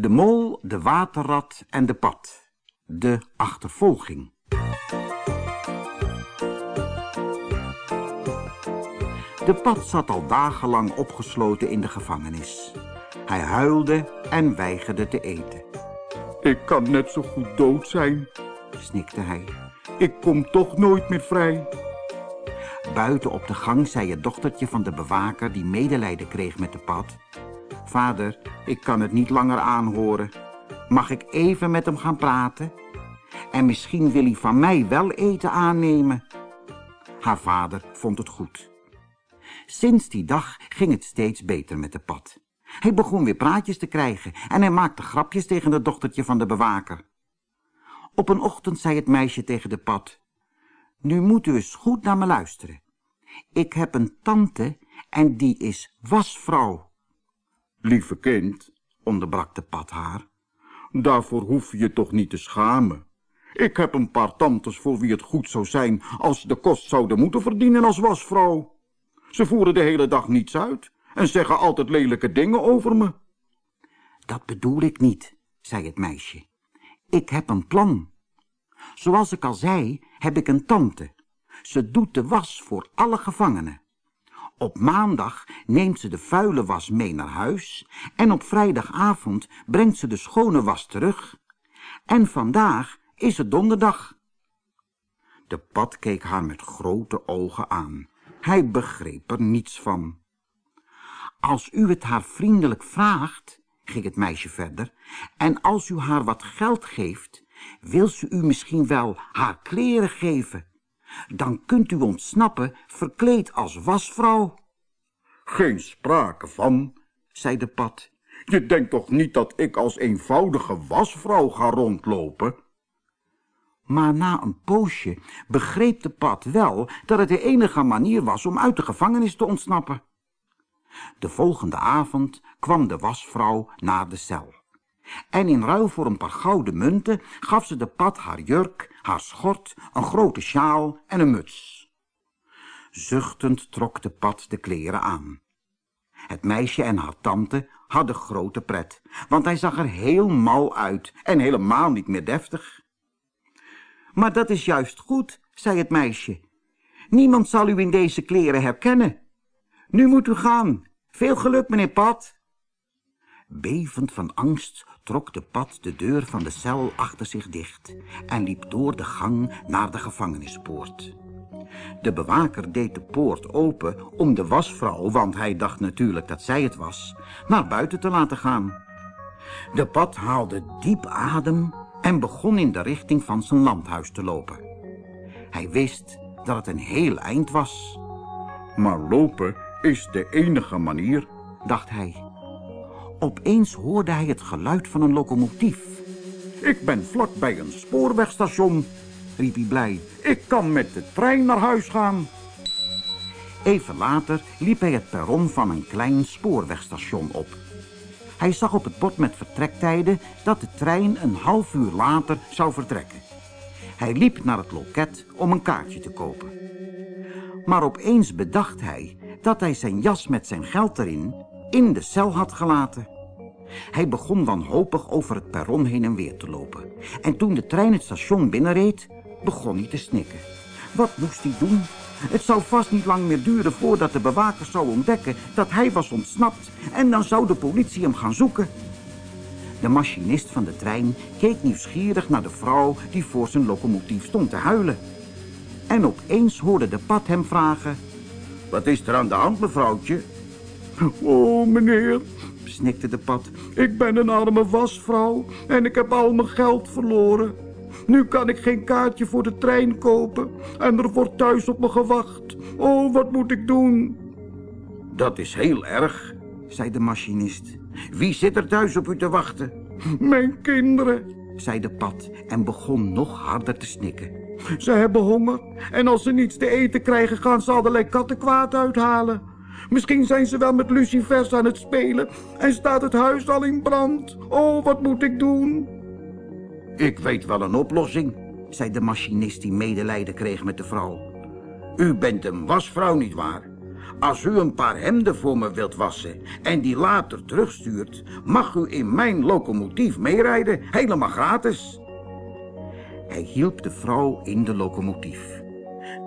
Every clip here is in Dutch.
De mol, de waterrat en de pad. De achtervolging. De pad zat al dagenlang opgesloten in de gevangenis. Hij huilde en weigerde te eten. Ik kan net zo goed dood zijn, snikte hij. Ik kom toch nooit meer vrij. Buiten op de gang zei het dochtertje van de bewaker die medelijden kreeg met de pad. Vader, ik kan het niet langer aanhoren. Mag ik even met hem gaan praten? En misschien wil hij van mij wel eten aannemen. Haar vader vond het goed. Sinds die dag ging het steeds beter met de pad. Hij begon weer praatjes te krijgen en hij maakte grapjes tegen het dochtertje van de bewaker. Op een ochtend zei het meisje tegen de pad, nu moet u eens goed naar me luisteren. Ik heb een tante en die is wasvrouw. Lieve kind, onderbrak de pad haar, daarvoor hoef je je toch niet te schamen. Ik heb een paar tantes voor wie het goed zou zijn als ze de kost zouden moeten verdienen als wasvrouw. Ze voeren de hele dag niets uit en zeggen altijd lelijke dingen over me. Dat bedoel ik niet, zei het meisje. Ik heb een plan. Zoals ik al zei, heb ik een tante. Ze doet de was voor alle gevangenen. Op maandag neemt ze de vuile was mee naar huis en op vrijdagavond brengt ze de schone was terug. En vandaag is het donderdag. De pad keek haar met grote ogen aan. Hij begreep er niets van. Als u het haar vriendelijk vraagt, ging het meisje verder, en als u haar wat geld geeft, wil ze u misschien wel haar kleren geven. Dan kunt u ontsnappen, verkleed als wasvrouw. Geen sprake van, zei de pad. Je denkt toch niet dat ik als eenvoudige wasvrouw ga rondlopen? Maar na een poosje begreep de pad wel dat het de enige manier was om uit de gevangenis te ontsnappen. De volgende avond kwam de wasvrouw naar de cel. En in ruil voor een paar gouden munten gaf ze de pad haar jurk, haar schort, een grote sjaal en een muts. Zuchtend trok de pad de kleren aan. Het meisje en haar tante hadden grote pret, want hij zag er heel mal uit en helemaal niet meer deftig. Maar dat is juist goed, zei het meisje. Niemand zal u in deze kleren herkennen. Nu moet u gaan. Veel geluk, meneer Pat. Bevend van angst trok de Pat de deur van de cel achter zich dicht en liep door de gang naar de gevangenispoort. De bewaker deed de poort open om de wasvrouw, want hij dacht natuurlijk dat zij het was, naar buiten te laten gaan. De Pat haalde diep adem en begon in de richting van zijn landhuis te lopen. Hij wist dat het een heel eind was. Maar lopen is de enige manier, dacht hij. Opeens hoorde hij het geluid van een locomotief. Ik ben vlak bij een spoorwegstation, riep hij blij. Ik kan met de trein naar huis gaan. Even later liep hij het perron van een klein spoorwegstation op. Hij zag op het bord met vertrektijden dat de trein een half uur later zou vertrekken. Hij liep naar het loket om een kaartje te kopen. Maar opeens bedacht hij dat hij zijn jas met zijn geld erin in de cel had gelaten. Hij begon wanhopig over het perron heen en weer te lopen. En toen de trein het station binnenreed, begon hij te snikken. Wat moest hij doen? Het zou vast niet lang meer duren voordat de bewakers zou ontdekken dat hij was ontsnapt en dan zou de politie hem gaan zoeken. De machinist van de trein keek nieuwsgierig naar de vrouw die voor zijn locomotief stond te huilen. En opeens hoorde de pad hem vragen... Wat is er aan de hand, mevrouwtje? Oh, meneer, snikte de pad. Ik ben een arme wasvrouw en ik heb al mijn geld verloren. Nu kan ik geen kaartje voor de trein kopen en er wordt thuis op me gewacht. Oh, wat moet ik doen? Dat is heel erg, zei de machinist. Wie zit er thuis op u te wachten? Mijn kinderen, zei de pad en begon nog harder te snikken. Ze hebben honger en als ze niets te eten krijgen gaan ze allerlei kattenkwaad uithalen. Misschien zijn ze wel met lucifers aan het spelen en staat het huis al in brand. Oh, wat moet ik doen? Ik weet wel een oplossing, zei de machinist die medelijden kreeg met de vrouw. U bent een wasvrouw, nietwaar? Als u een paar hemden voor me wilt wassen en die later terugstuurt, mag u in mijn locomotief meerijden, helemaal gratis. Hij hielp de vrouw in de locomotief.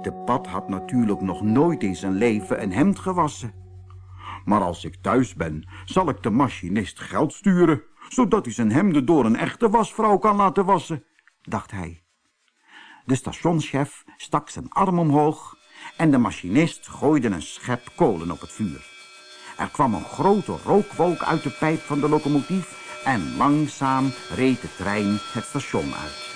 De pad had natuurlijk nog nooit in zijn leven een hemd gewassen. Maar als ik thuis ben, zal ik de machinist geld sturen, zodat hij zijn hemden door een echte wasvrouw kan laten wassen, dacht hij. De stationschef stak zijn arm omhoog en de machinist gooide een schep kolen op het vuur. Er kwam een grote rookwolk uit de pijp van de locomotief en langzaam reed de trein het station uit.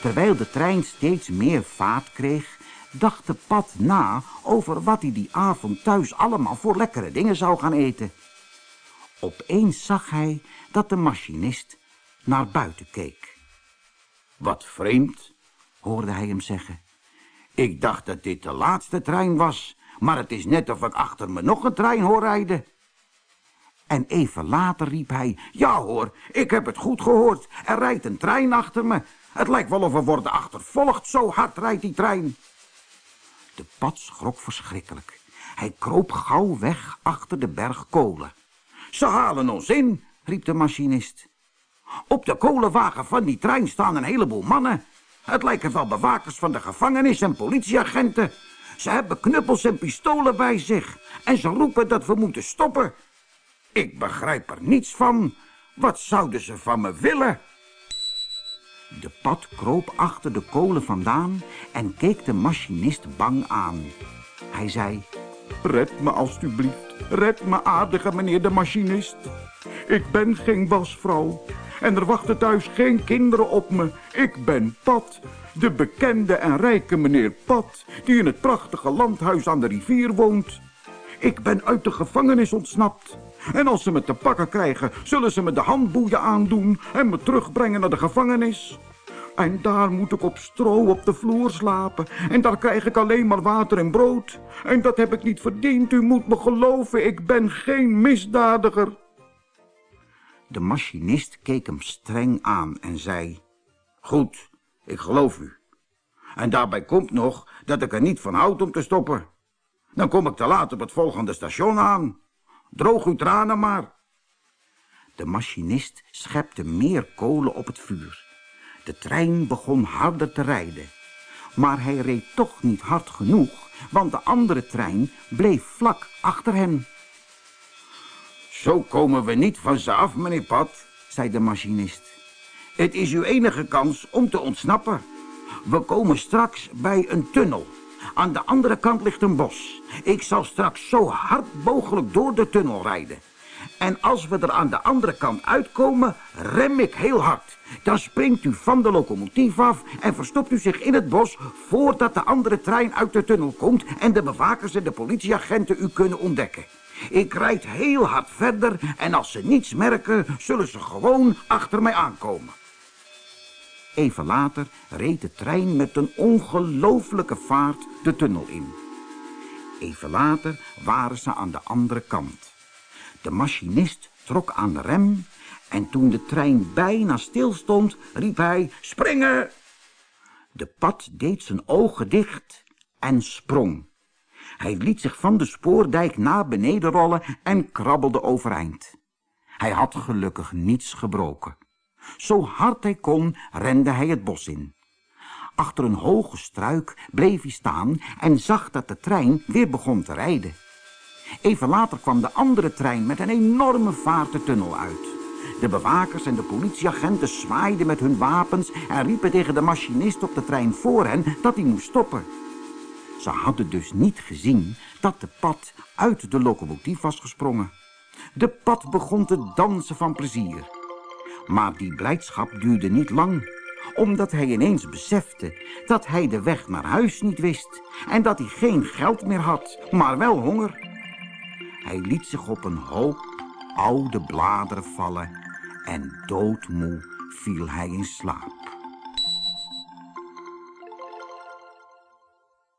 Terwijl de trein steeds meer vaart kreeg, dacht de pad na over wat hij die avond thuis allemaal voor lekkere dingen zou gaan eten. Opeens zag hij dat de machinist naar buiten keek. Wat vreemd, hoorde hij hem zeggen. Ik dacht dat dit de laatste trein was, maar het is net of ik achter me nog een trein hoor rijden. En even later riep hij, ja hoor, ik heb het goed gehoord, er rijdt een trein achter me. Het lijkt wel of we worden achtervolgd, zo hard rijdt die trein. De pad schrok verschrikkelijk. Hij kroop gauw weg achter de berg kolen. Ze halen ons in, riep de machinist. Op de kolenwagen van die trein staan een heleboel mannen. Het lijken wel bewakers van de gevangenis en politieagenten. Ze hebben knuppels en pistolen bij zich. En ze roepen dat we moeten stoppen. Ik begrijp er niets van. Wat zouden ze van me willen? De pad kroop achter de kolen vandaan en keek de machinist bang aan. Hij zei, red me alstublieft, red me aardige meneer de machinist. Ik ben geen wasvrouw en er wachten thuis geen kinderen op me. Ik ben Pat, de bekende en rijke meneer Pat, die in het prachtige landhuis aan de rivier woont. Ik ben uit de gevangenis ontsnapt. En als ze me te pakken krijgen, zullen ze me de handboeien aandoen en me terugbrengen naar de gevangenis. En daar moet ik op stro op de vloer slapen. En daar krijg ik alleen maar water en brood. En dat heb ik niet verdiend. U moet me geloven, ik ben geen misdadiger. De machinist keek hem streng aan en zei... Goed, ik geloof u. En daarbij komt nog dat ik er niet van houd om te stoppen. Dan kom ik te laat op het volgende station aan. Droog uw tranen maar. De machinist schepte meer kolen op het vuur. De trein begon harder te rijden. Maar hij reed toch niet hard genoeg, want de andere trein bleef vlak achter hem. Zo komen we niet van ze af, meneer Pat, zei de machinist. Het is uw enige kans om te ontsnappen. We komen straks bij een tunnel. Aan de andere kant ligt een bos. Ik zal straks zo hard mogelijk door de tunnel rijden. En als we er aan de andere kant uitkomen, rem ik heel hard. Dan springt u van de locomotief af en verstopt u zich in het bos... voordat de andere trein uit de tunnel komt... en de bewakers en de politieagenten u kunnen ontdekken. Ik rijd heel hard verder en als ze niets merken... zullen ze gewoon achter mij aankomen. Even later reed de trein met een ongelooflijke vaart de tunnel in. Even later waren ze aan de andere kant. De machinist trok aan de rem en toen de trein bijna stilstond, riep hij, springen! De pad deed zijn ogen dicht en sprong. Hij liet zich van de spoordijk naar beneden rollen en krabbelde overeind. Hij had gelukkig niets gebroken. Zo hard hij kon, rende hij het bos in. Achter een hoge struik bleef hij staan en zag dat de trein weer begon te rijden. Even later kwam de andere trein met een enorme vaart de tunnel uit. De bewakers en de politieagenten zwaaiden met hun wapens en riepen tegen de machinist op de trein voor hen dat hij moest stoppen. Ze hadden dus niet gezien dat de pad uit de locomotief was gesprongen. De pad begon te dansen van plezier. Maar die blijdschap duurde niet lang omdat hij ineens besefte dat hij de weg naar huis niet wist en dat hij geen geld meer had, maar wel honger. Hij liet zich op een hoop oude bladeren vallen en doodmoe viel hij in slaap.